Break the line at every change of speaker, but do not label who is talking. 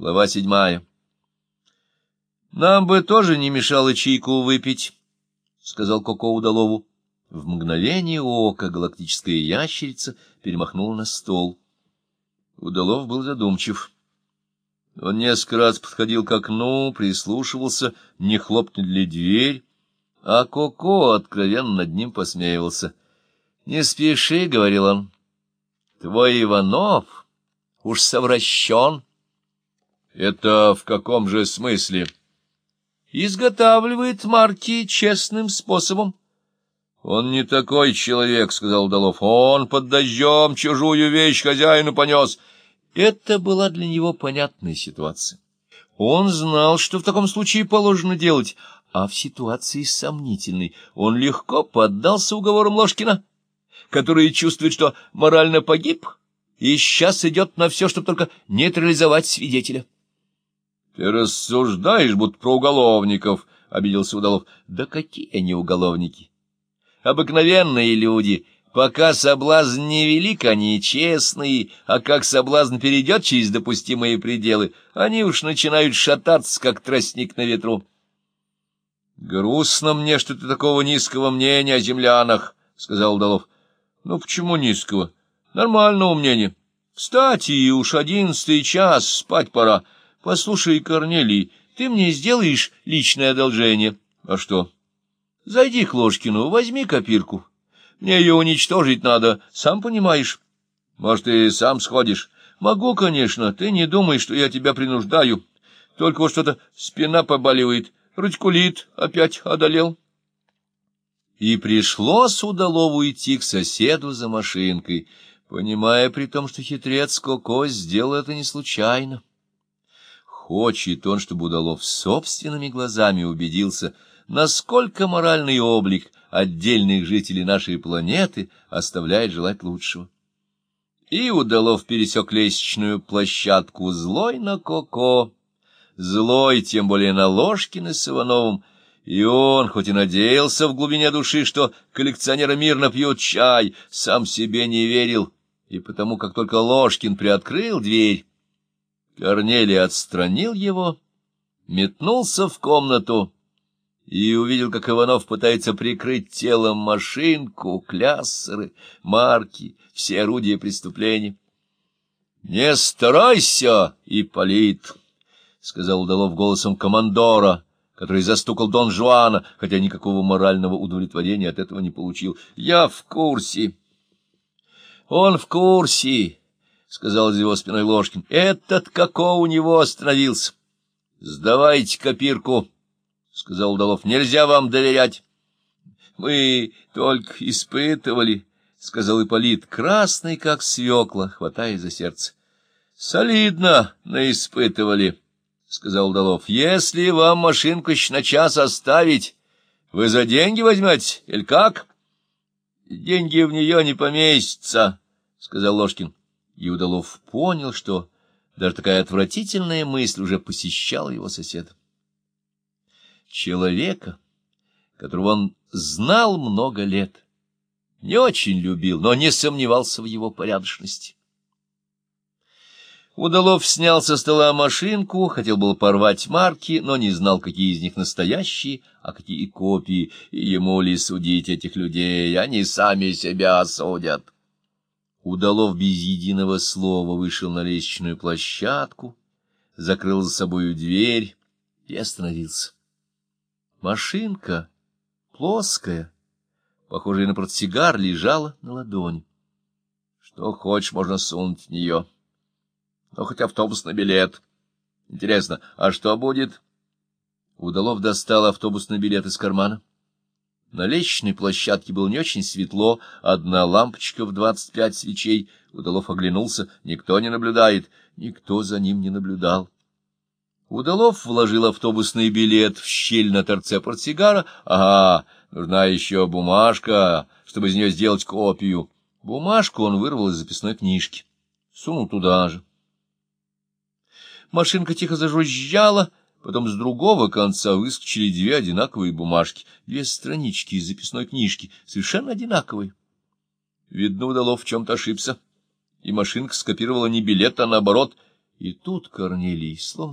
Глава седьмая. «Нам бы тоже не мешало чайку выпить», — сказал Коко Удалову. В мгновение ока галактическая ящерица перемахнула на стол. Удалов был задумчив. Он несколько раз подходил к окну, прислушивался, не хлопнет ли дверь, а Коко откровенно над ним посмеивался. — Не спеши, — говорил он, — твой Иванов уж совращен. — Это в каком же смысле? — Изготавливает марки честным способом. — Он не такой человек, — сказал Удалов. — Он под дождем чужую вещь хозяину понес. Это была для него понятная ситуация. Он знал, что в таком случае положено делать, а в ситуации сомнительной он легко поддался уговорам Ложкина, который чувствует, что морально погиб, и сейчас идет на все, чтобы только нейтрализовать свидетеля. — Ты рассуждаешь, будто про уголовников, — обиделся Удалов. — Да какие они уголовники? Обыкновенные люди — Пока соблазн невелик, они честные, а как соблазн перейдет через допустимые пределы, они уж начинают шататься, как тростник на ветру. — Грустно мне, что ты такого низкого мнения о землянах, — сказал Удалов. — Ну, почему низкого? Нормального мнения. Кстати, уж одиннадцатый час, спать пора. Послушай, Корнелий, ты мне сделаешь личное одолжение. — А что? — Зайди к Ложкину, возьми копирку. — мне ее уничтожить надо, сам понимаешь. Может, и сам сходишь. Могу, конечно, ты не думай, что я тебя принуждаю. Только вот что-то спина побаливает, радикулит опять одолел. И пришлось Удалову идти к соседу за машинкой, понимая при том, что хитрец Коко сделал это не случайно. Хочет он, чтобы Удалов собственными глазами убедился, насколько моральный облик — отдельных жителей нашей планеты оставляет желать лучшего. И Удалов пересек лестничную площадку злой на Коко, злой тем более на Ложкина с Ивановым, и он, хоть и надеялся в глубине души, что коллекционеры мирно пьют чай, сам себе не верил, и потому как только Ложкин приоткрыл дверь, Корнелий отстранил его, метнулся в комнату, и увидел, как Иванов пытается прикрыть телом машинку, кляссеры, марки, все орудия преступления. — Не старайся, Ипполит, — сказал Удалов голосом командора, который застукал Дон Жуана, хотя никакого морального удовлетворения от этого не получил. — Я в курсе. — Он в курсе, — сказал из его спиной Ложкин. — Этот како у него остановился. — Сдавайте копирку. —— сказал Удалов, — нельзя вам доверять. — Мы только испытывали, — сказал Ипполит, красный, как свекла, хватая за сердце. — Солидно наиспытывали, — сказал Удалов. — Если вам машинку на час оставить, вы за деньги возьмете, или как? — Деньги в нее не поместятся, — сказал Ложкин. И Удалов понял, что даже такая отвратительная мысль уже посещала его соседа человека, которого он знал много лет, не очень любил, но не сомневался в его порядочности. Удалов снял со стола машинку, хотел было порвать марки, но не знал, какие из них настоящие, а какие копии, и ему ли судить этих людей, они сами себя осудят. Удалов без единого слова вышел на лестничную площадку, закрыл за собою дверь и остановился. Машинка, плоская, похожая на портсигар, лежала на ладони. Что хочешь, можно сунуть в нее. Но хоть автобусный билет. Интересно, а что будет? Удалов достал автобусный билет из кармана. На лестничной площадке было не очень светло, одна лампочка в двадцать пять свечей. Удалов оглянулся, никто не наблюдает, никто за ним не наблюдал. Удалов вложил автобусный билет в щель на торце портсигара. Ага, нужна еще бумажка, чтобы из нее сделать копию. Бумажку он вырвал из записной книжки. Сунул туда же. Машинка тихо зажужжала, потом с другого конца выскочили две одинаковые бумажки, две странички из записной книжки, совершенно одинаковые. Видно, Удалов в чем-то ошибся, и машинка скопировала не билет, а наоборот — И тут Корнелий, словно